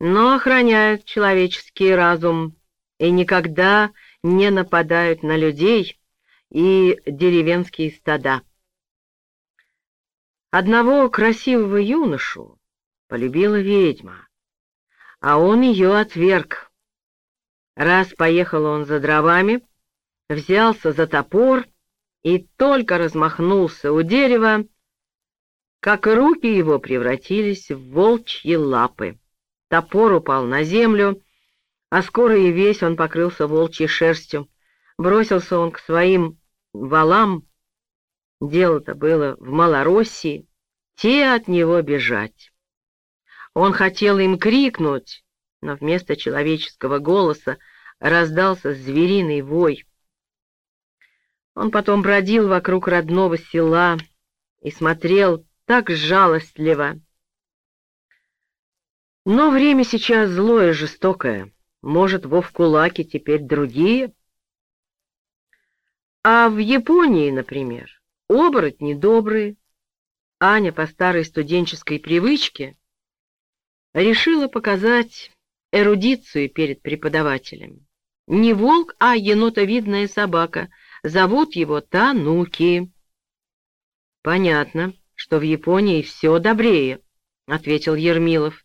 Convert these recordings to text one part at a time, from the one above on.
но охраняют человеческий разум и никогда не нападают на людей и деревенские стада. Одного красивого юношу полюбила ведьма, а он ее отверг. Раз поехал он за дровами, взялся за топор и только размахнулся у дерева, как руки его превратились в волчьи лапы. Топор упал на землю, а скоро и весь он покрылся волчьей шерстью. Бросился он к своим валам, дело-то было в Малороссии, те от него бежать. Он хотел им крикнуть, но вместо человеческого голоса раздался звериный вой. Он потом бродил вокруг родного села и смотрел так жалостливо. Но время сейчас злое, жестокое. Может, во Вкулаке теперь другие? А в Японии, например, оборотни добрые. Аня по старой студенческой привычке решила показать эрудицию перед преподавателем. Не волк, а енотовидная собака. Зовут его Тануки. «Понятно, что в Японии все добрее», — ответил Ермилов.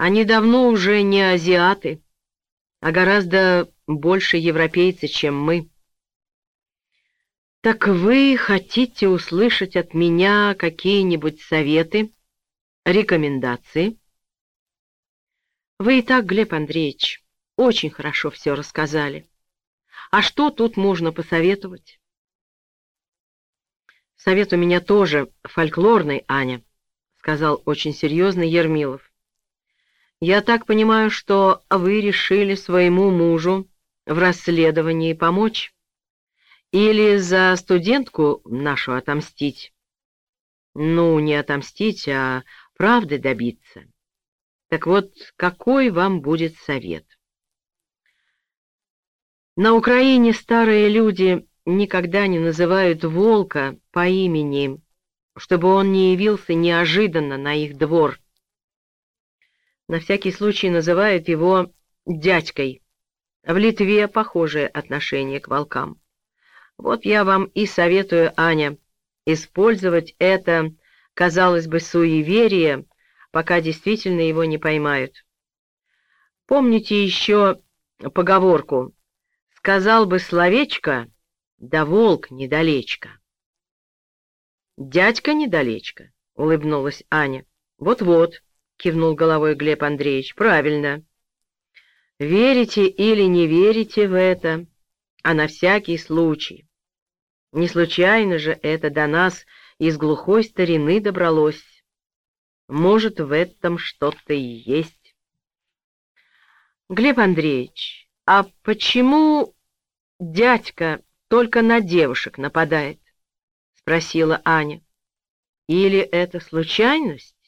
«Они давно уже не азиаты, а гораздо больше европейцы, чем мы». «Так вы хотите услышать от меня какие-нибудь советы, рекомендации?» «Вы и так, Глеб Андреевич, очень хорошо все рассказали. А что тут можно посоветовать?» «Совет у меня тоже фольклорный, Аня», — сказал очень серьезно Ермилов. «Я так понимаю, что вы решили своему мужу в расследовании помочь?» Или за студентку нашу отомстить? Ну, не отомстить, а правды добиться. Так вот, какой вам будет совет? На Украине старые люди никогда не называют волка по имени, чтобы он не явился неожиданно на их двор. На всякий случай называют его дядькой. В Литве похожее отношение к волкам. Вот я вам и советую, Аня, использовать это, казалось бы, суеверие, пока действительно его не поймают. Помните еще поговорку «Сказал бы словечко, да волк недалечко». «Дядька недалечко», — улыбнулась Аня. «Вот-вот», — кивнул головой Глеб Андреевич, — «правильно». «Верите или не верите в это, а на всякий случай». Не случайно же это до нас из глухой старины добралось. Может, в этом что-то и есть. Глеб Андреевич, а почему дядька только на девушек нападает? Спросила Аня. Или это случайность?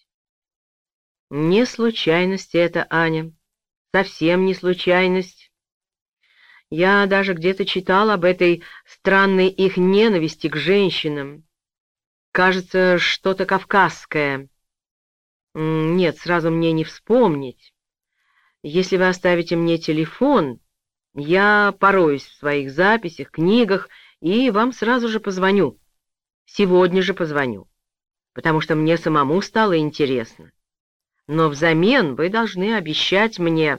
Не случайность это, Аня. Совсем не случайность. Я даже где-то читал об этой странной их ненависти к женщинам. Кажется, что-то кавказское. Нет, сразу мне не вспомнить. Если вы оставите мне телефон, я пороюсь в своих записях, книгах и вам сразу же позвоню. Сегодня же позвоню, потому что мне самому стало интересно. Но взамен вы должны обещать мне